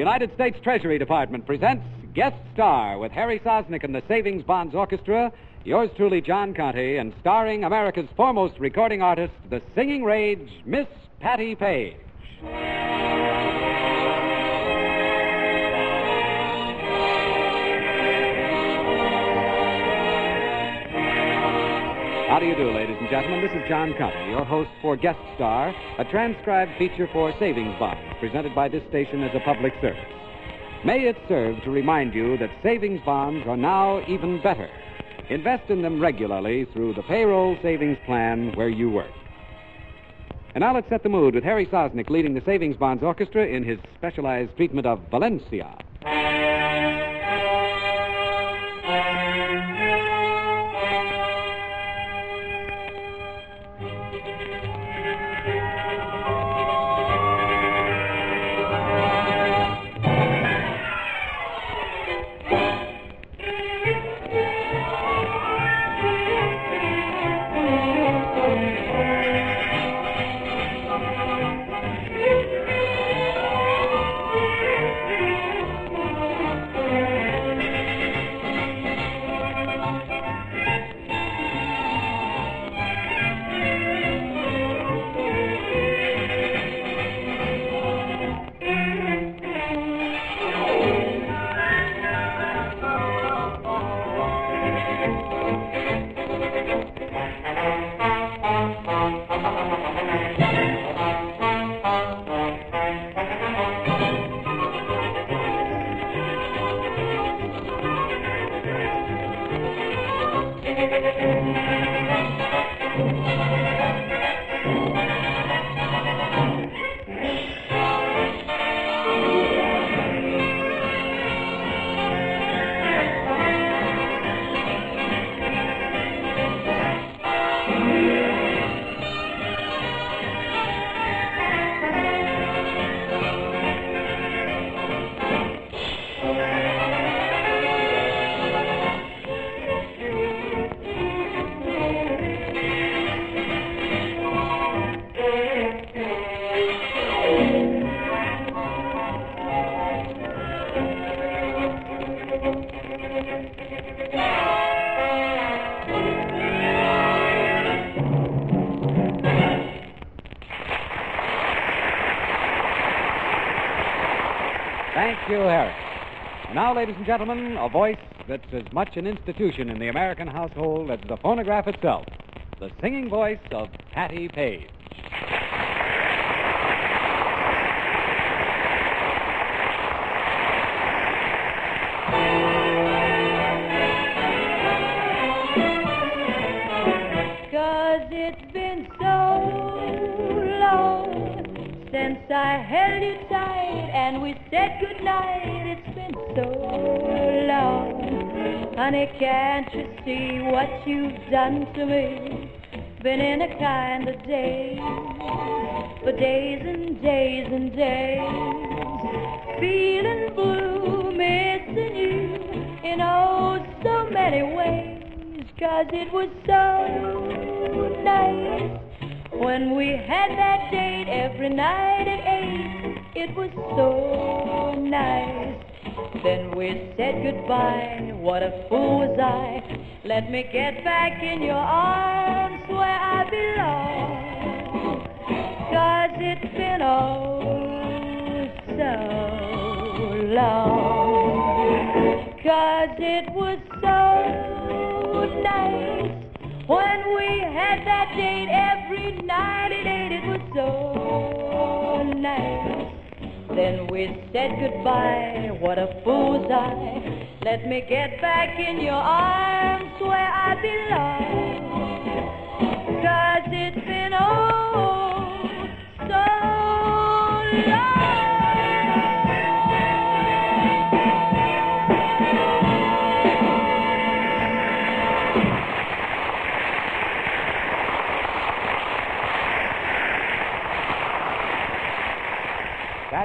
United States Treasury Department presents Guest Star with Harry Sosnick and the Savings Bonds Orchestra, yours truly, John Conte, and starring America's foremost recording artist, the singing rage, Miss Patti Page. How do you do, ladies and gentlemen? This is John Conte, your host for Guest Star, a transcribed feature for savings bonds presented by this station as a public service. May it serve to remind you that savings bonds are now even better. Invest in them regularly through the payroll savings plan where you work. And now let's set the mood with Harry Sosnick leading the Savings Bonds Orchestra in his specialized treatment of Valencia. Thank you. You, Harry. And now, ladies and gentlemen, a voice that's as much an institution in the American household as the phonograph itself. The singing voice of Patti Page. Cause it's been so long since I held you tight and we goodnight. It's been so long. Honey, can't you see what you've done to me? Been in a kind of daze for days and days and days. Feeling blue, missing you in oh so many ways. Cause it was so nice when we had that date every night at eight. It was so nice. Then we said goodbye. What a fool was I. Let me get back in your arms where I belong. Cause it's been oh so long. Cause it was so nice when we had that date every Then we said goodbye. What a fool's I. Let me get back in your arms where I belong.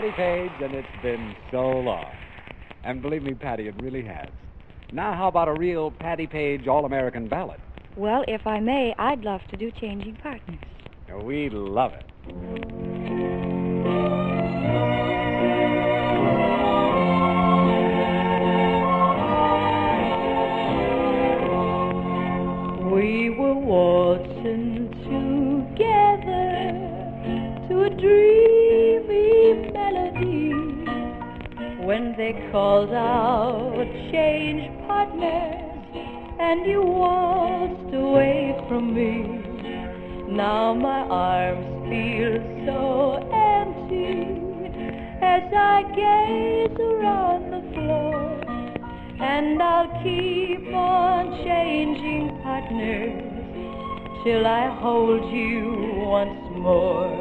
Patti Page, and it's been so long. And believe me, Patti, it really has. Now, how about a real Patti Page All American ballad? Well, if I may, I'd love to do Changing Partners. We love it. They called out, change partners, and you waltzed away from me. Now my arms feel so empty as I gaze around the floor, and I'll keep on changing partners till I hold you once more.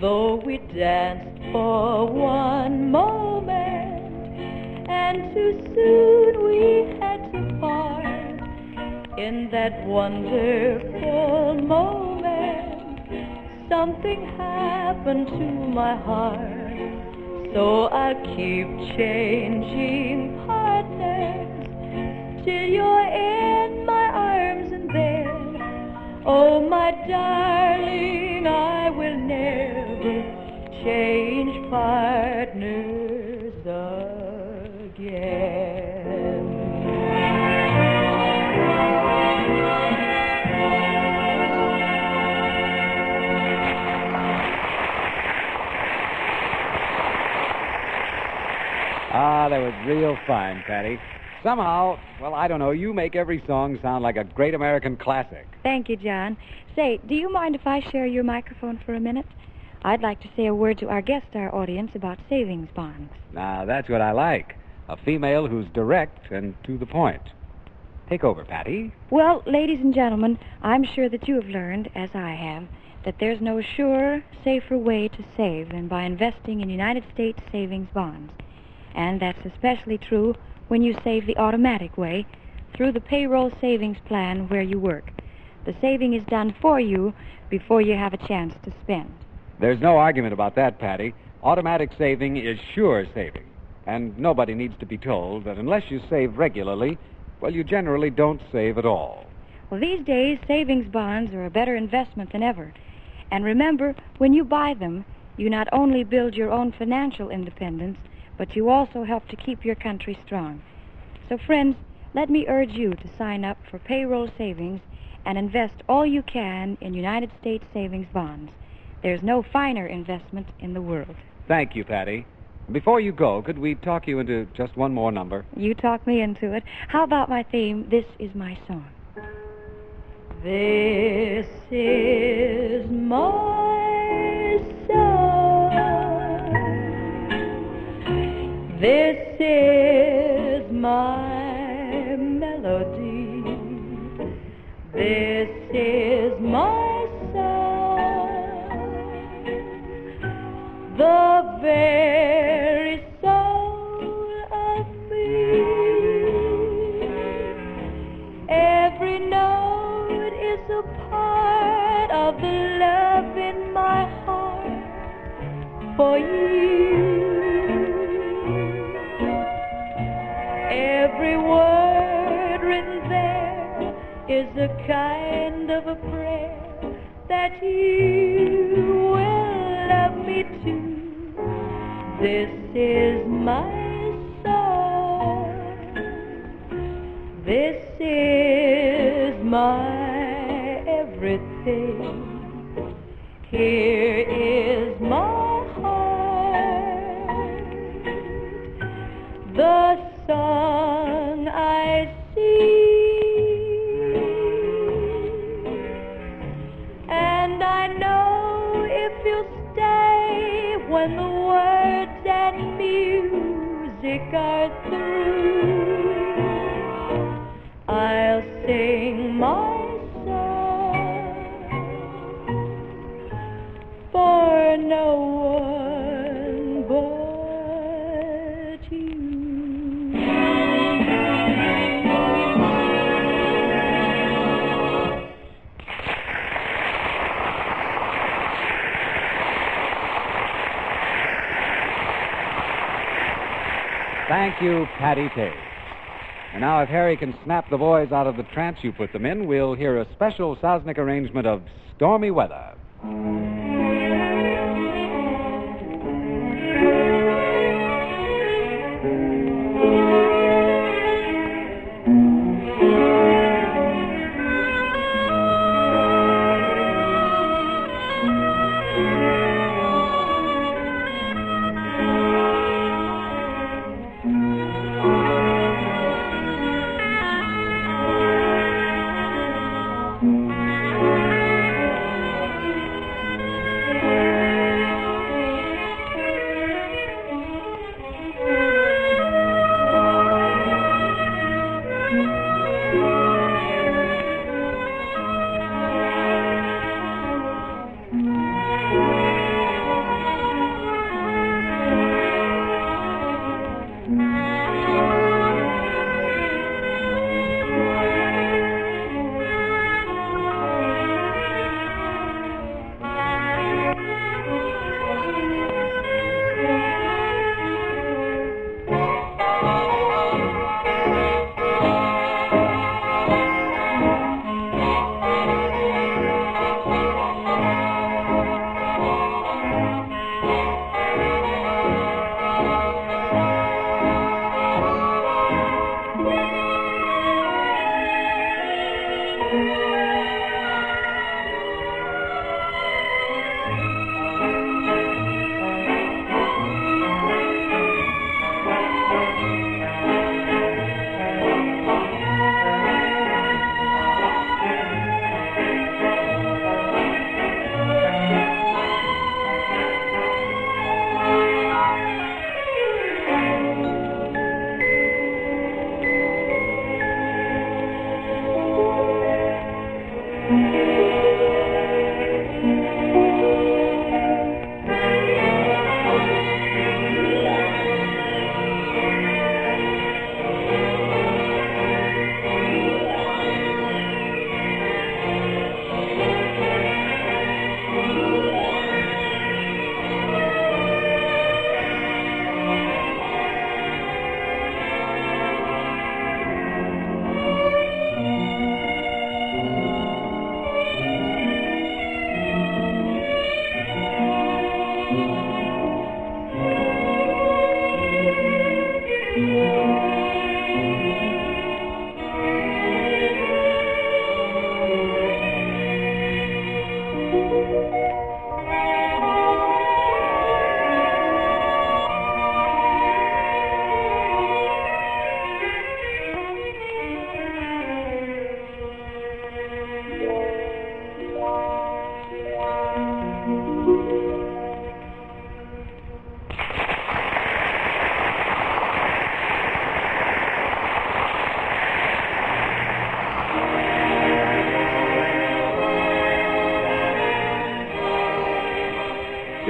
Though we danced for one moment, and too soon we had to part in that wonderful moment. Something happened to my heart, so I'll keep changing partners till you're in my arms and then. Oh, my darling, I will never change partners that was real fine, Patti. Somehow, well, I don't know, you make every song sound like a great American classic. Thank you, John. Say, do you mind if I share your microphone for a minute? I'd like to say a word to our guest star audience about savings bonds. Now, that's what I like. A female who's direct and to the point. Take over, Patti. Well, ladies and gentlemen, I'm sure that you have learned, as I have, that there's no surer, safer way to save than by investing in United States savings bonds. And that's especially true when you save the automatic way through the payroll savings plan where you work. The saving is done for you before you have a chance to spend. There's no argument about that, Patti. Automatic saving is sure saving. And nobody needs to be told that unless you save regularly, well, you generally don't save at all. Well, these days, savings bonds are a better investment than ever. And remember, when you buy them, you not only build your own financial independence, but you also help to keep your country strong. So, friends, let me urge you to sign up for payroll savings and invest all you can in United States savings bonds. There's no finer investment in the world. Thank you, Patti. Before you go, could we talk you into just one more number? You talk me into it. How about my theme, This Is My Song? This is my Note is a part of the love in my heart for you. Every word written there is a kind of a prayer that you will love me too. This is my song. This is my everything. Here is my heart, the song I sing. And I know if you'll stay when the words and music are through. Thank you, Patti Page. And now, if Harry can snap the boys out of the trance you put them in, we'll hear a special Sosnick arrangement of Stormy Weather.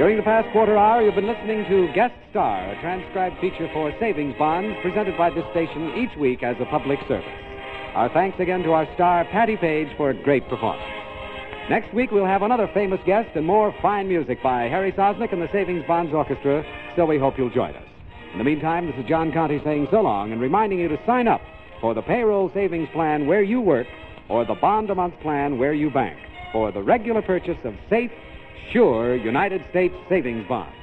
During the past quarter hour, you've been listening to Guest Star, a transcribed feature for savings bonds presented by this station each week as a public service. Our thanks again to our star, Patti Page, for a great performance. Next week, we'll have another famous guest and more fine music by Harry Sosnick and the Savings Bonds Orchestra, so we hope you'll join us. In the meantime, this is John Conte saying so long and reminding you to sign up for the payroll savings plan where you work or the bond a month plan where you bank for the regular purchase of safe, sure United States savings bonds.